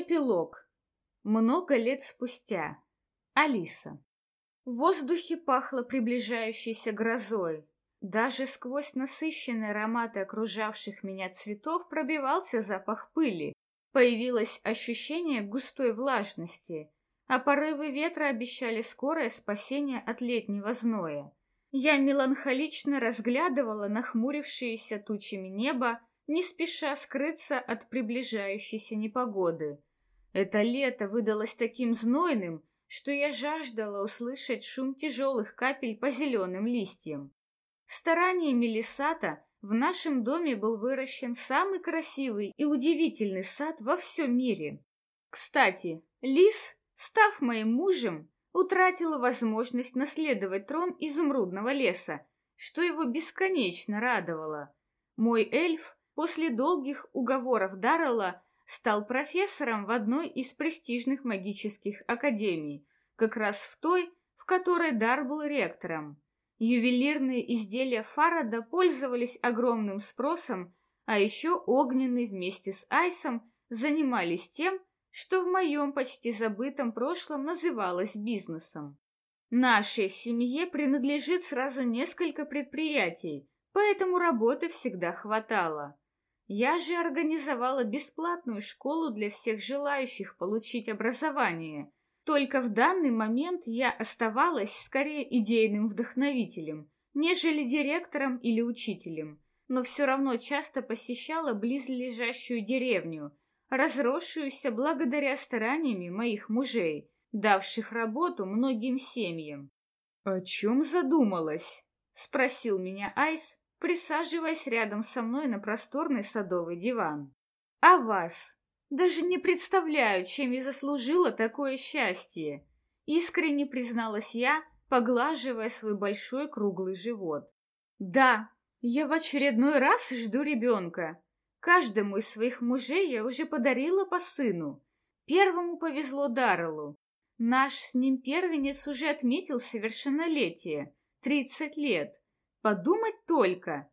Эпилог. Много лет спустя. Алиса. В воздухе пахло приближающейся грозой. Даже сквозь насыщенные ароматы окружавших меня цветов пробивался запах пыли. Появилось ощущение густой влажности, а порывы ветра обещали скорое спасение от летнего зноя. Я меланхолично разглядывала нахмурившееся тучами небо, не спеша скрыться от приближающейся непогоды. Это лето выдалось таким знойным, что я жаждала услышать шум тяжелых капель по зеленым листьям. Стараниями Лисата в нашем доме был выращен самый красивый и удивительный сад во всем мире. Кстати, Лис, став моим мужем, утратил возможность наследовать трон изумрудного леса, что его бесконечно радовало. Мой эльф после долгих уговоров Даррелла стал профессором в одной из престижных магических академий, как раз в той, в которой Дар был ректором. Ювелирные изделия Фарада пользовались огромным спросом, а еще огненный вместе с Айсом занимались тем, что в моем почти забытом прошлом называлось бизнесом. Нашей семье принадлежит сразу несколько предприятий, поэтому работы всегда хватало. Я же организовала бесплатную школу для всех желающих получить образование. Только в данный момент я оставалась скорее идейным вдохновителем, нежели директором или учителем, но все равно часто посещала близлежащую деревню, разросшуюся благодаря стараниями моих мужей, давших работу многим семьям. «О чем задумалась?» — спросил меня Айс, присаживаясь рядом со мной на просторный садовый диван. «А вас? Даже не представляю, чем я заслужила такое счастье!» Искренне призналась я, поглаживая свой большой круглый живот. «Да, я в очередной раз жду ребенка. Каждому из своих мужей я уже подарила по сыну. Первому повезло Дарреллу. Наш с ним первенец уже отметил совершеннолетие, тридцать лет. Подумать только!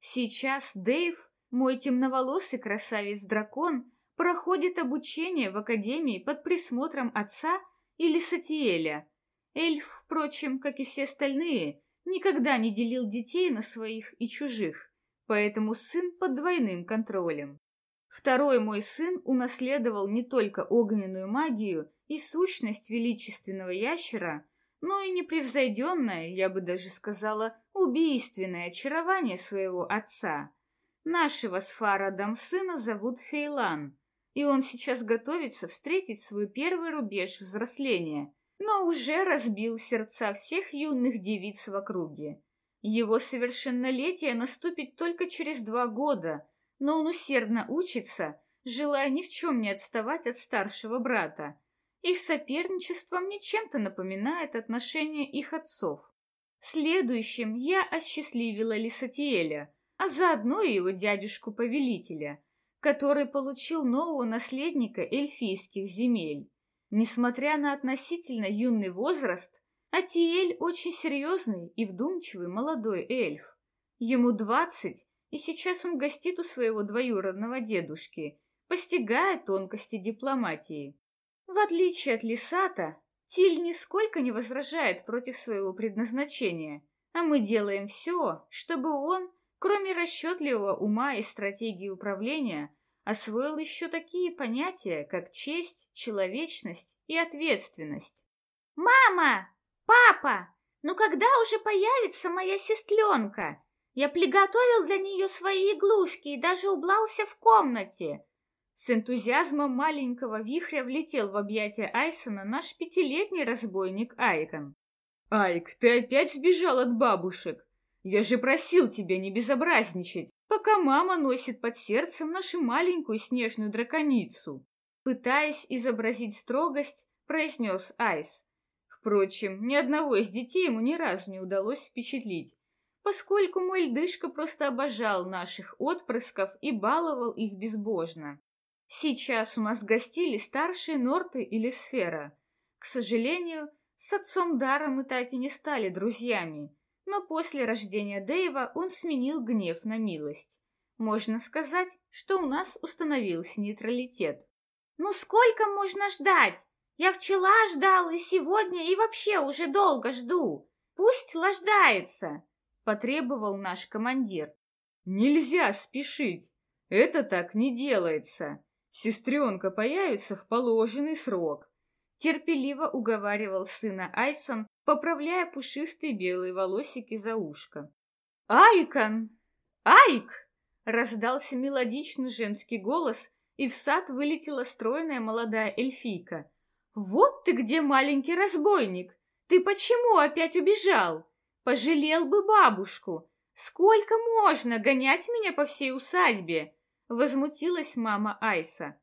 Сейчас Дэйв, мой темноволосый красавец-дракон, проходит обучение в академии под присмотром отца или Сатиэля. Эльф, впрочем, как и все остальные, никогда не делил детей на своих и чужих, поэтому сын под двойным контролем. Второй мой сын унаследовал не только огненную магию и сущность величественного ящера, но и непревзойденное, я бы даже сказала, убийственное очарование своего отца. Нашего с Фарадом сына зовут Фейлан, и он сейчас готовится встретить свой первый рубеж взросления, но уже разбил сердца всех юных девиц в округе. Его совершеннолетие наступит только через два года, но он усердно учится, желая ни в чем не отставать от старшего брата, их соперничество мне чем-то напоминает отношения их отцов. Следующим я осчастливила Лисатиэля, а заодно и его дядюшку-повелителя, который получил нового наследника эльфийских земель. Несмотря на относительно юный возраст, Атиэль очень серьезный и вдумчивый молодой эльф. Ему двадцать, и сейчас он гостит у своего двоюродного дедушки, постигая тонкости дипломатии. В отличие от Лисата, Тиль нисколько не возражает против своего предназначения, а мы делаем все, чтобы он, кроме расчетливого ума и стратегии управления, освоил еще такие понятия, как честь, человечность и ответственность. «Мама! Папа! Ну когда уже появится моя сестленка? Я приготовил для нее свои иглушки и дажеублался в комнате. С энтузиазмом маленького вихря влетел в объятия Айсона наш пятилетний разбойник Айкон. «Айк, ты опять сбежал от бабушек? Я же просил тебя не безобразничать, пока мама носит под сердцем нашу маленькую снежную драконицу!» Пытаясь изобразить строгость, произнес Айс. Впрочем, ни одного из детей ему ни разу не удалось впечатлить, поскольку мой льдышка просто обожал наших отпрысков и баловал их безбожно. Сейчас у нас гостили старшие Норты или Сфера. К сожалению, с отцом Дара мы так и не стали друзьями, но после рождения Дэйва он сменил гнев на милость. Можно сказать, что у нас установился нейтралитет. Ну сколько можно ждать? Я вчера ждал, и сегодня, и вообще уже долго жду. Пусть лаждается, потребовал наш командир. Нельзя спешить. Это так не делается. Сестренка появится в положенный срок. Терпеливо уговаривал сына Айсон, поправляя пушистые белые волосики за ушко. «Айкон! Айк!» — раздался мелодичный женский голос, и в сад вылетела стройная молодая эльфийка. «Вот ты где, маленький разбойник! Ты почему опять убежал? Пожалел бы бабушку! Сколько можно гонять меня по всей усадьбе?» Возмутилась мама Айса.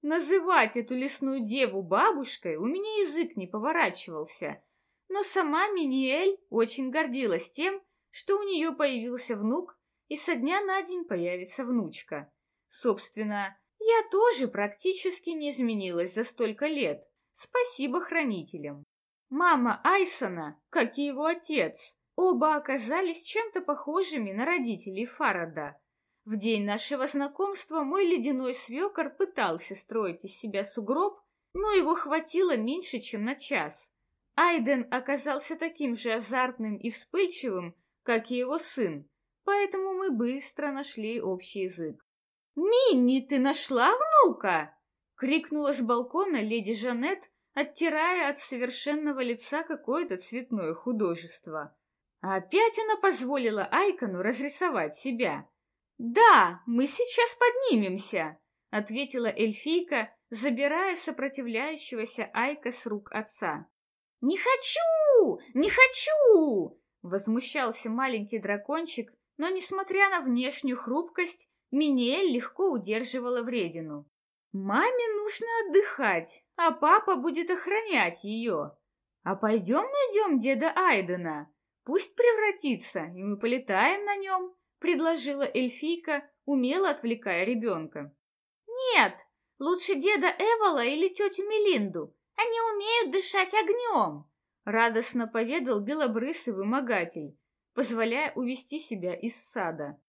Называть эту лесную деву бабушкой у меня язык не поворачивался, но сама Миниэль очень гордилась тем, что у нее появился внук, и со дня на день появится внучка. Собственно, я тоже практически не изменилась за столько лет. Спасибо хранителям. Мама Айсона, как и его отец, оба оказались чем-то похожими на родителей Фарада. В день нашего знакомства мой ледяной свекор пытался строить из себя сугроб, но его хватило меньше, чем на час. Айден оказался таким же азартным и вспыльчивым, как и его сын, поэтому мы быстро нашли общий язык. «Минни, ты нашла внука?» — крикнула с балкона леди Жанет, оттирая от совершенного лица какое-то цветное художество. Опять она позволила Айкону разрисовать себя. «Да, мы сейчас поднимемся», — ответила эльфийка, забирая сопротивляющегося Айка с рук отца. «Не хочу! Не хочу!» — возмущался маленький дракончик, но, несмотря на внешнюю хрупкость, Миниэль легко удерживала вредину. Маме нужно отдыхать, а папа будет охранять ее. А пойдем найдем деда Айдена. Пусть превратится, и мы полетаем на нем, предложила эльфийка, умело отвлекая ребенка. Нет, лучше деда Эвола или тетю Мелинду. Они умеют дышать огнем, радостно поведал белобрысый вымогатель, позволяя увести себя из сада.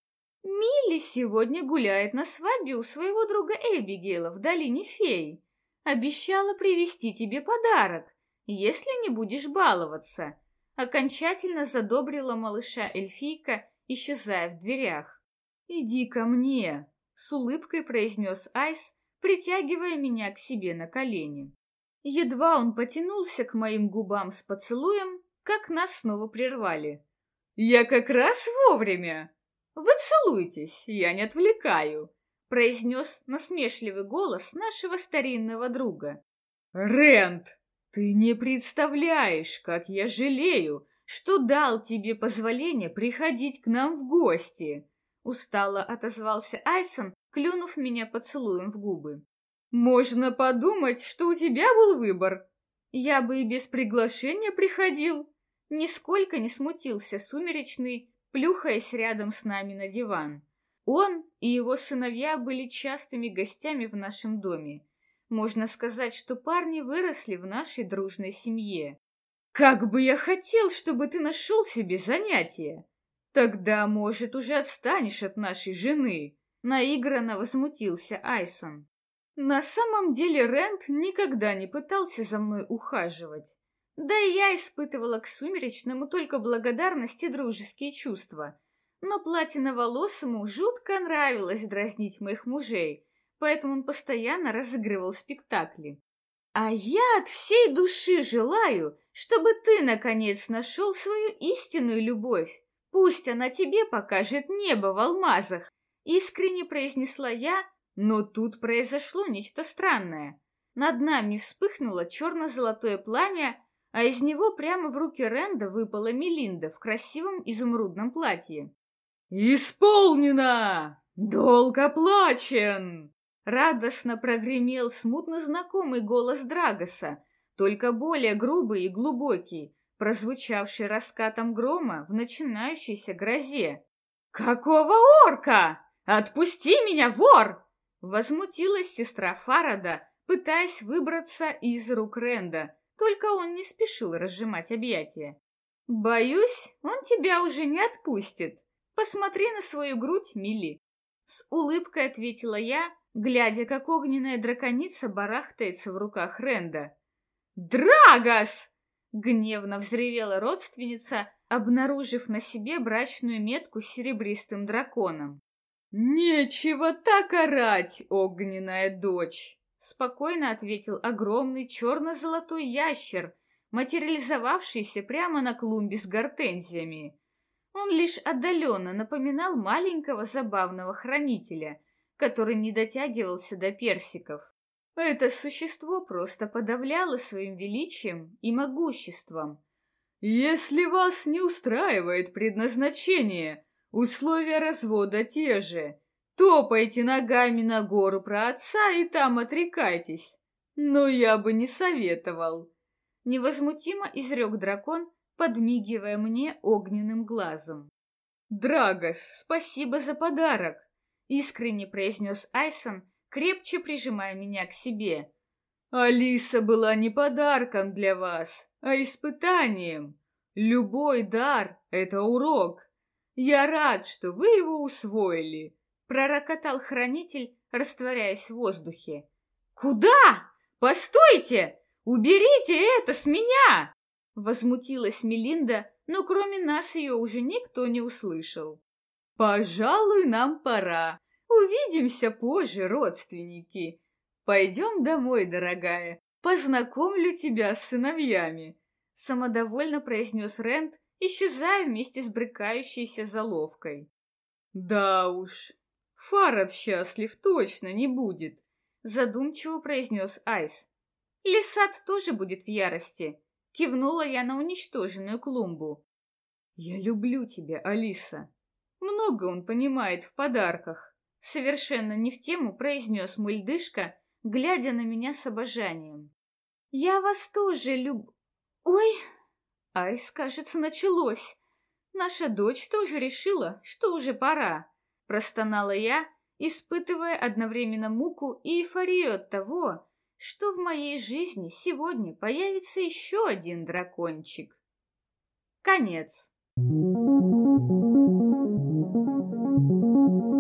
Милли сегодня гуляет на свадьбе у своего друга Эбигейла в долине фей. Обещала привезти тебе подарок, если не будешь баловаться. Окончательно задобрила малыша эльфийка, исчезая в дверях. «Иди ко мне!» — с улыбкой произнес Айс, притягивая меня к себе на колени. Едва он потянулся к моим губам с поцелуем, как нас снова прервали. «Я как раз вовремя!» «Вы целуйтесь, я не отвлекаю», — произнес насмешливый голос нашего старинного друга. «Рент, ты не представляешь, как я жалею, что дал тебе позволение приходить к нам в гости», — устало отозвался Айсон, клюнув меня поцелуем в губы. «Можно подумать, что у тебя был выбор. Я бы и без приглашения приходил». Нисколько не смутился сумеречный, плюхаясь рядом с нами на диван. Он и его сыновья были частыми гостями в нашем доме. Можно сказать, что парни выросли в нашей дружной семье. Как бы я хотел, чтобы ты нашел себе занятие. Тогда, может, уже отстанешь от нашей жены, наигранно возмутился Айсон. На самом деле Рент никогда не пытался за мной ухаживать. Да и я испытывала к сумеречному только благодарность и дружеские чувства. Но платиноволосому жутко нравилось дразнить моих мужей, поэтому он постоянно разыгрывал спектакли. А я от всей души желаю, чтобы ты, наконец, нашел свою истинную любовь. Пусть она тебе покажет небо в алмазах, искренне произнесла я, но тут произошло нечто странное. Над нами вспыхнуло черно-золотое пламя, а из него прямо в руки Ренда выпала Мелинда в красивом изумрудном платье. «Исполнено! Долг оплачен!» Радостно прогремел смутно знакомый голос Драгоса, только более грубый и глубокий, прозвучавший раскатом грома в начинающейся грозе. «Какого орка? Отпусти меня, вор!» Возмутилась сестра Фарада, пытаясь выбраться из рук Ренда, только он не спешил разжимать объятия. «Боюсь, он тебя уже не отпустит. Посмотри на свою грудь, Милли!» С улыбкой ответила я, глядя, как огненная драконица барахтается в руках Ренда. «Драгос!» — гневно взревела родственница, обнаружив на себе брачную метку с серебристым драконом. «Нечего так орать, огненная дочь!» — спокойно ответил огромный черно-золотой ящер, материализовавшийся прямо на клумбе с гортензиями. Он лишь отдаленно напоминал маленького забавного хранителя, который не дотягивался до персиков. Это существо просто подавляло своим величием и могуществом. «Если вас не устраивает предназначение, условия развода те же. Топайте ногами на гору про отца и там отрекайтесь. Но я бы не советовал». Невозмутимо изрек дракон, подмигивая мне огненным глазом. «Драгос, спасибо за подарок!» — искренне произнес Айсон, крепче прижимая меня к себе. «Алиса была не подарком для вас, а испытанием. Любой дар — это урок. Я рад, что вы его усвоили», — пророкотал хранитель, растворяясь в воздухе. «Куда? Постойте! Уберите это с меня!» Возмутилась Мелинда, но кроме нас ее уже никто не услышал. «Пожалуй, нам пора. Увидимся позже, родственники. Пойдем домой, дорогая. Познакомлю тебя с сыновьями», — самодовольно произнес Рент, исчезая вместе с брыкающейся заловкой. «Да уж, Фарад счастлив точно не будет», — задумчиво произнес Айс. «Лисат тоже будет в ярости», Кивнула я на уничтоженную клумбу. «Я люблю тебя, Алиса. Много он понимает в подарках». Совершенно не в тему произнес мульдышка, глядя на меня с обожанием. «Я вас тоже люб... Ой!» Айс, кажется, началось. Наша дочь тоже решила, что уже пора. Простонала я, испытывая одновременно муку и эйфорию от того, что в моей жизни сегодня появится еще один дракончик. Конец. Música